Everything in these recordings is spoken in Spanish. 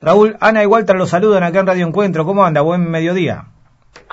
Raúl, Ana y Walter los saludan acá en Radio Encuentro. ¿Cómo anda? Buen mediodía.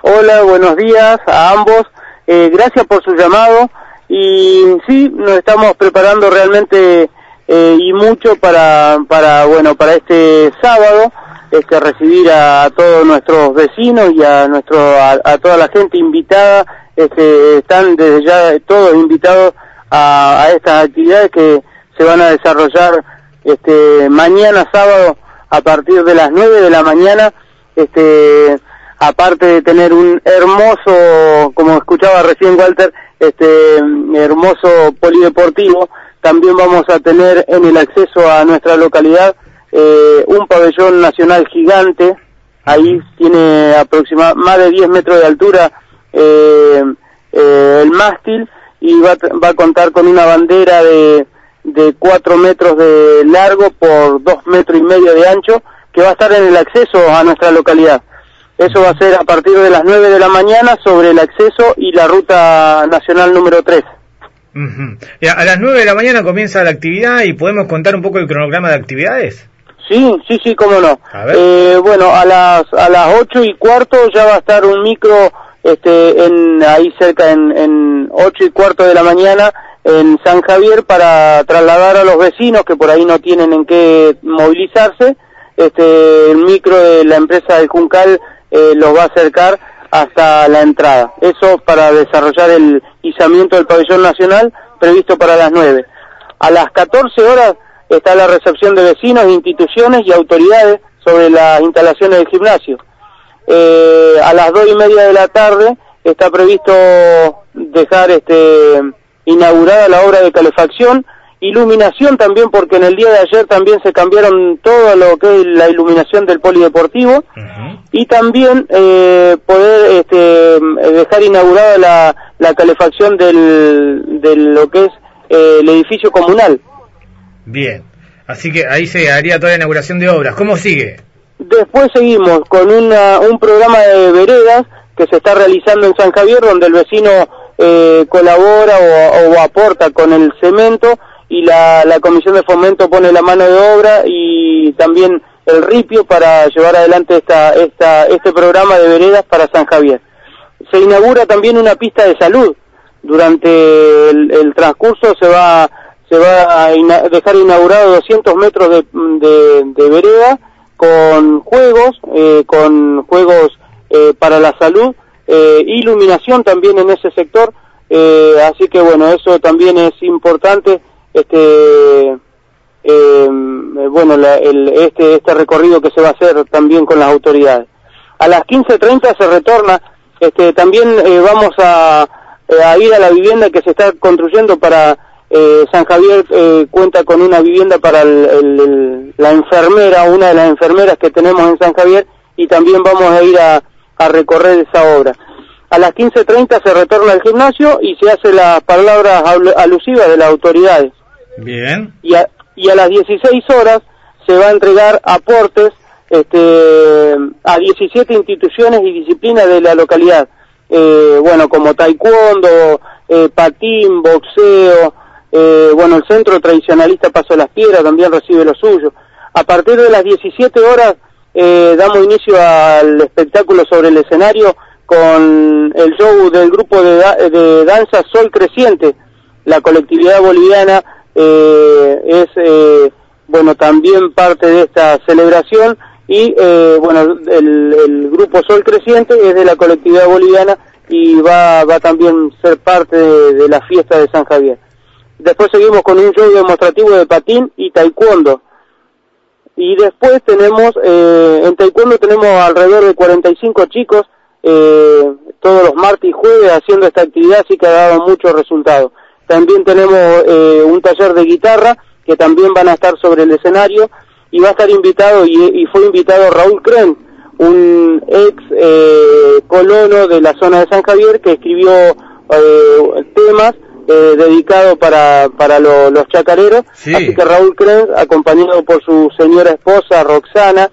Hola, buenos días a ambos. Eh, gracias por su llamado. Y sí, nos estamos preparando realmente eh, y mucho para, para, bueno, para este sábado, este, recibir a, todos nuestros vecinos y a nuestro, a, toda la gente invitada. Este, están desde ya todos invitados a, a estas actividades que se van a desarrollar este, mañana sábado a partir de las 9 de la mañana, este, aparte de tener un hermoso, como escuchaba recién Walter, este hermoso polideportivo, también vamos a tener en el acceso a nuestra localidad eh, un pabellón nacional gigante, ahí tiene aproximadamente más de 10 metros de altura eh, eh, el mástil y va, va a contar con una bandera de de 4 metros de largo por 2 metros y medio de ancho que va a estar en el acceso a nuestra localidad. Eso va a ser a partir de las 9 de la mañana sobre el acceso y la ruta nacional número 3. A las 9 de la mañana comienza la actividad y podemos contar un poco el cronograma de actividades. Sí, sí, sí, cómo no. Eh, bueno, a las a las 8 y cuarto ya va a estar un micro este, en, ahí cerca en, en 8 y cuarto de la mañana en San Javier para trasladar a los vecinos que por ahí no tienen en qué movilizarse. Este, el micro de la empresa de Juncal eh, los va a acercar hasta la entrada. Eso para desarrollar el izamiento del pabellón nacional previsto para las 9. A las 14 horas está la recepción de vecinos, instituciones y autoridades sobre las instalaciones del gimnasio. Eh, a las dos y media de la tarde está previsto dejar este inaugurada la obra de calefacción, iluminación también porque en el día de ayer también se cambiaron todo lo que es la iluminación del polideportivo y también eh, poder este, dejar inaugurada la, la calefacción del, de lo que es eh, el edificio comunal. Bien, así que ahí se haría toda la inauguración de obras. ¿Cómo sigue? Después seguimos con una, un programa de veredas que se está realizando en San Javier donde el vecino eh, colabora o, aporta con el cemento y la, la comisión de fomento pone la mano de obra y también el ripio para llevar adelante esta, esta, este programa de veredas para San Javier. Se inaugura también una pista de salud. Durante el, transcurso se va, se va a dejar inaugurado 200 metros de, de, vereda con juegos, eh, con juegos eh, para la salud eh, iluminación también en ese sector, eh, así que bueno, eso también es importante, este, eh, bueno, el, este, este recorrido que se va a hacer también con las autoridades. A las 15.30 se retorna, este, también vamos a, a, ir a la vivienda que se está construyendo para San Javier, cuenta con una vivienda para el, la enfermera, una de las enfermeras que tenemos en San Javier, y también vamos a ir a a recorrer esa obra. A las 15.30 se retorna al gimnasio y se hace las palabras alusivas de las autoridades. Bien. Y a, y a las 16 horas se va a entregar aportes este, a 17 instituciones y disciplinas de la localidad. Eh, bueno, como taekwondo, eh, patín, boxeo, eh, bueno, el centro tradicionalista Paso las Piedras también recibe lo suyo. A partir de las 17 horas eh, damos inicio al espectáculo sobre el escenario con el show del grupo de, danza Sol Creciente. La colectividad boliviana eh, es, eh, bueno, también parte de esta celebración y, eh, bueno, el, grupo Sol Creciente es de la colectividad boliviana y va, va también ser parte de la fiesta de San Javier. Después seguimos con un show demostrativo de patín y taekwondo. Y después tenemos, eh, en taekwondo tenemos alrededor de 45 chicos, eh, todos los martes y jueves haciendo esta actividad, así que ha dado muchos resultados. También tenemos eh, un taller de guitarra, que también van a estar sobre el escenario, y va a estar invitado, y, fue invitado Raúl Cren, un ex eh, colono de la zona de San Javier, que escribió eh, temas eh, dedicado para, para los chacareros. Así que Raúl Krenz, acompañado por su señora esposa Roxana,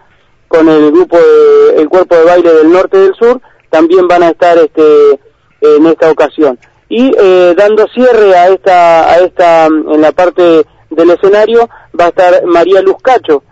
con el grupo de, el cuerpo de baile del norte y del sur, también van a estar este, en esta ocasión. Y eh, dando cierre a esta, a esta, en la parte del escenario, va a estar María Luz Cacho,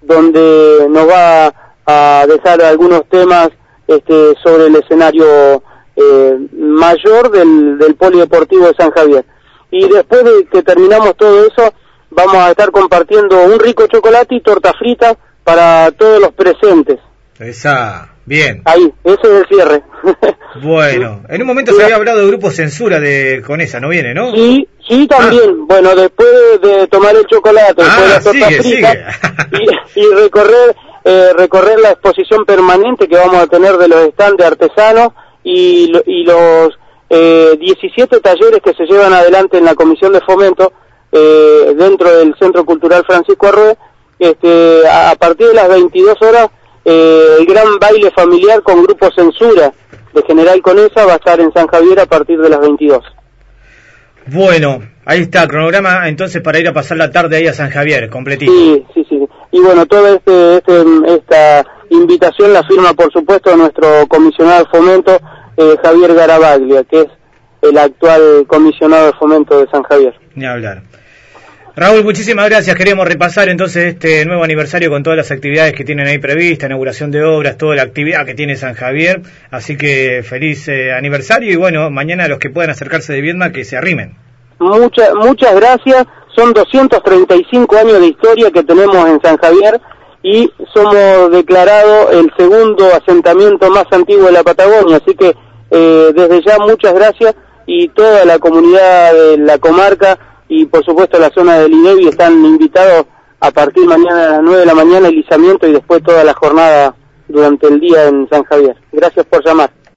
donde nos va a dejar algunos temas este, sobre el escenario eh, mayor del, del Polideportivo de San Javier. Y después de que terminamos todo eso, vamos a estar compartiendo un rico chocolate y torta frita para todos los presentes. Esa, bien. Ahí, ese es el cierre. bueno, en un momento se había hablado de grupo censura de con esa, ¿no viene, no? Sí, sí, también. Ah. Bueno, después de tomar el chocolate, después de la ah, torta frita y, y, recorrer eh, recorrer la exposición permanente que vamos a tener de los stands de artesanos y, y los eh, 17 talleres que se llevan adelante en la Comisión de Fomento eh, dentro del Centro Cultural Francisco Arrué, este, a, partir de las 22 horas eh, el gran baile familiar con grupo Censura de General Conesa va a estar en San Javier a partir de las 22. Bueno, ahí está, cronograma entonces para ir a pasar la tarde ahí a San Javier, completito. Sí, sí, sí. Y bueno, toda este, este, esta invitación la firma por supuesto nuestro comisionado de fomento, eh, Javier Garabaglia, que es el actual comisionado de fomento de San Javier. Ni hablar. Raúl, muchísimas gracias. Queremos repasar entonces este nuevo aniversario con todas las actividades que tienen ahí previstas, inauguración de obras, toda la actividad que tiene San Javier. Así que feliz eh, aniversario y bueno, mañana los que puedan acercarse de Viedma que se arrimen. Muchas muchas gracias. Son 235 años de historia que tenemos en San Javier y somos declarados el segundo asentamiento más antiguo de la Patagonia. Así que eh, desde ya muchas gracias y toda la comunidad de la comarca y por supuesto la zona del INEVI están invitados a partir mañana a las 9 de la mañana el izamiento y después toda la jornada durante el día en San Javier. Gracias por llamar.